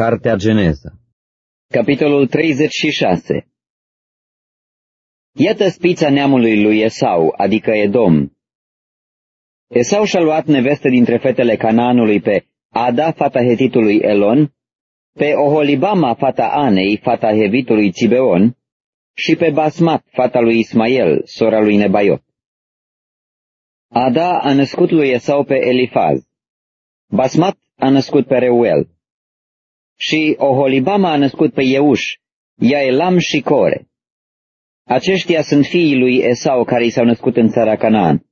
Cartea Geneza Capitolul 36 Iată spița neamului lui Esau, adică Edom. Esau și-a luat neveste dintre fetele Canaanului pe Ada, fata hetitului Elon, pe Oholibama, fata Anei, fata hevitului Cibeon, și pe Basmat, fata lui Ismael, sora lui Nebaiot. Ada a născut lui Esau pe Elifaz. Basmat a născut pe Reuel și Oholibama a născut pe Euș, Iaelam și Core. Aceștia sunt fiii lui Esau care i s-au născut în țara Canaan.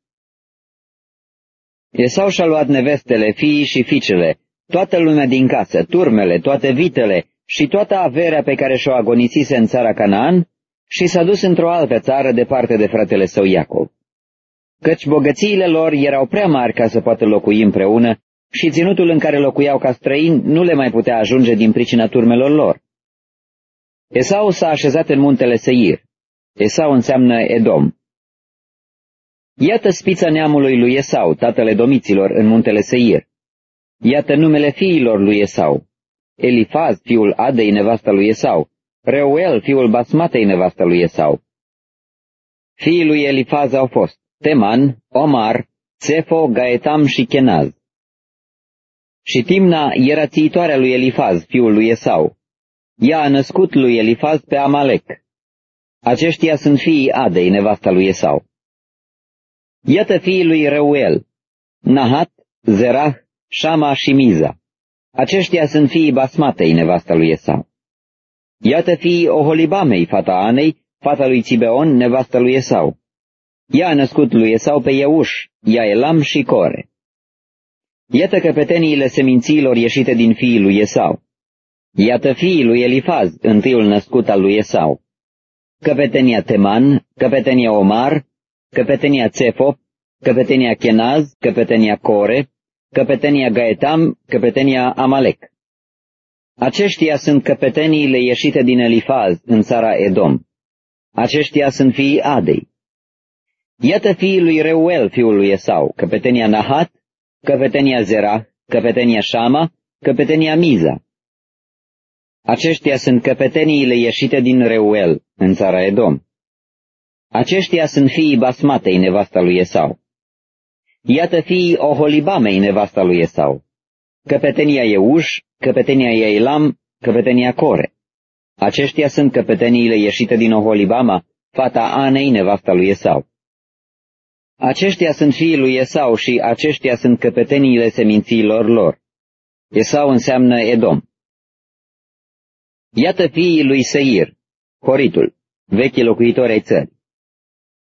Esau și-a luat nevestele, fiii și fiicele, toată lumea din casă, turmele, toate vitele și toată averea pe care și-o agonisise în țara Canaan și s-a dus într-o altă țară departe de fratele său Iacov. Căci bogățiile lor erau prea mari ca să poată locui împreună și ținutul în care locuiau ca străini nu le mai putea ajunge din pricina turmelor lor. Esau s-a așezat în muntele Seir. Esau înseamnă Edom. Iată spița neamului lui Esau, tatăle domiților, în muntele Seir. Iată numele fiilor lui Esau. Elifaz, fiul Adei, nevasta lui Esau. Reuel, fiul Basmatei, nevasta lui Esau. Fiii lui Elifaz au fost Teman, Omar, Cefo, Gaetam și Kenaz. Și Timna era țiitoarea lui Elifaz, fiul lui Esau. Ea a născut lui Elifaz pe Amalek. Aceștia sunt fiii Adei, nevasta lui Esau. Iată fiii lui Reuel, Nahat, Zerah, Shama și Miza. Aceștia sunt fiii Basmatei, nevasta lui Esau. Iată fiii Oholibamei, fata Anei, fata lui Cibeon, nevasta lui Esau. Ea a născut lui Esau pe Euș, Iaelam și Core. Iată căpeteniile semințiilor ieșite din fiii lui Esau. Iată fiii lui Elifaz, întâiul născut al lui Esau. Căpetenia Teman, căpetenia Omar, căpetenia Țefo, căpetenia Kenaz, căpetenia Core, căpetenia Gaetam, căpetenia Amalek. Aceștia sunt căpeteniile ieșite din Elifaz în țara Edom. Aceștia sunt fiii Adei. Iată fiii lui Reuel, fiul lui Esau, căpetenia Nahat, căpetenia Zera, căpetenia Shama, căpetenia Miza. Aceștia sunt căpeteniile ieșite din Reuel, în țara Edom. Aceștia sunt fiii Basmatei, nevasta lui Esau. Iată fiii Oholibamei, nevasta lui Esau. Căpetenia Euș, căpetenia Eilam, căpetenia Core. Aceștia sunt căpeteniile ieșite din Oholibama, fata Anei, nevasta lui Esau. Aceștia sunt fiii lui Esau și aceștia sunt căpeteniile semințiilor lor. Esau înseamnă Edom. Iată fiii lui Seir, Horitul, vechi locuitori ai țării.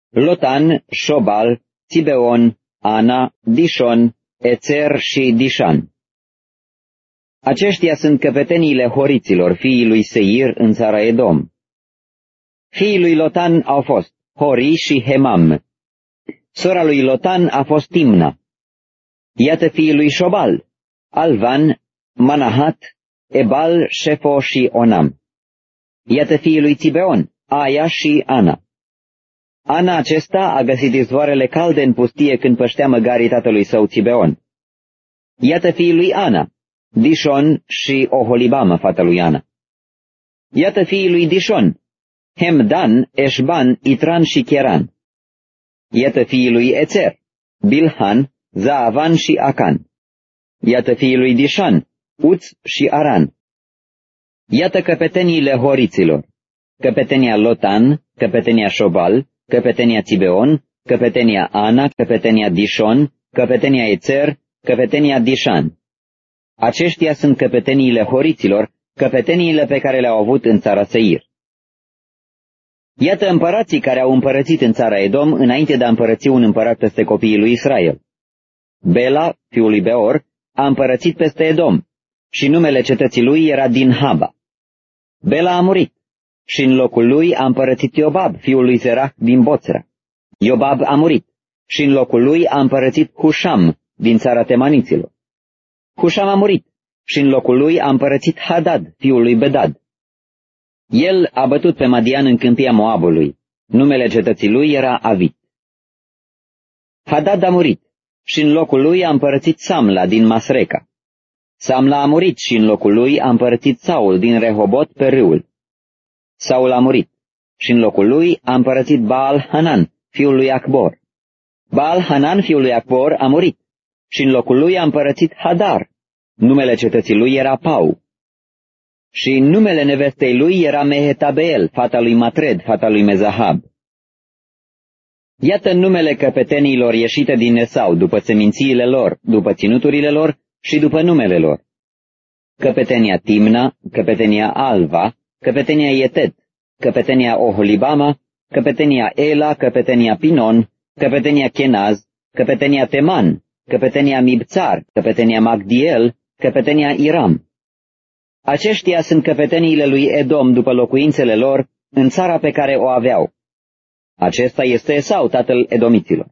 Lotan, Șobal, Tibeon, Ana, Dishon, Ețer și Dishan. Aceștia sunt căpeteniile horiților, fiii lui Seir în țara Edom. Fiii lui Lotan au fost Hori și Hemam, Sora lui Lotan a fost Timna. Iată fiii lui Șobal, Alvan, Manahat, Ebal, Șefo și Onam. Iată fiii lui Tibeon, Aia și Ana. Ana acesta a găsit izvoarele calde în pustie când păștea măgarii tatălui său Tibeon. Iată fiii lui Ana, Dishon și Oholibama, fata lui Ana. Iată fiii lui Dishon, Hemdan, Eșban, Itran și Cheran. Iată fiii lui Ețer, Bilhan, Zaavan și Acan. Iată fiii lui Dishan, Uț și Aran. Iată căpeteniile horiților, căpetenia Lotan, căpetenia Șobal, căpetenia Tibeon, căpetenia Ana, căpetenia Dishon, căpetenia Ețer, căpetenia Dishan. Aceștia sunt căpeteniile horiților, căpeteniile pe care le-au avut în țara Seir. Iată împărații care au împărățit în țara Edom înainte de a împărăți un împărat peste copiii lui Israel. Bela, fiul lui Beor, a împărățit peste Edom și numele cetății lui era din Haba. Bela a murit și în locul lui a împărățit Iobab, fiul lui Zerah din Boțra. Iobab a murit și în locul lui a împărățit Husham din țara temaniților. Husham a murit și în locul lui a împărățit Hadad, fiul lui Bedad. El a bătut pe Madian în câmpia Moabului. Numele cetății lui era Avit. Hadad a murit și în locul lui a împărățit Samla din Masreca. Samla a murit și în locul lui a împărățit Saul din Rehobot pe râul. Saul a murit și în locul lui a împărățit Baal Hanan, fiul lui Acbor. Baal Hanan, fiul lui Acbor, a murit și în locul lui a împărățit Hadar. Numele cetății lui era Pau. Și numele nevestei lui era Mehetabel, fata lui Matred, fata lui Mezahab. Iată numele căpeteniilor ieșite din Esau, după semințiile lor, după ținuturile lor și după numele lor. Căpetenia Timna, căpetenia Alva, căpetenia Yetet, căpetenia Oholibama, căpetenia Ela, căpetenia Pinon, căpetenia Kenaz, căpetenia Teman, căpetenia Mibțar, căpetenia Magdiel, căpetenia Iram. Aceștia sunt căpeteniile lui Edom după locuințele lor în țara pe care o aveau. Acesta este Esau, tatăl edomiților.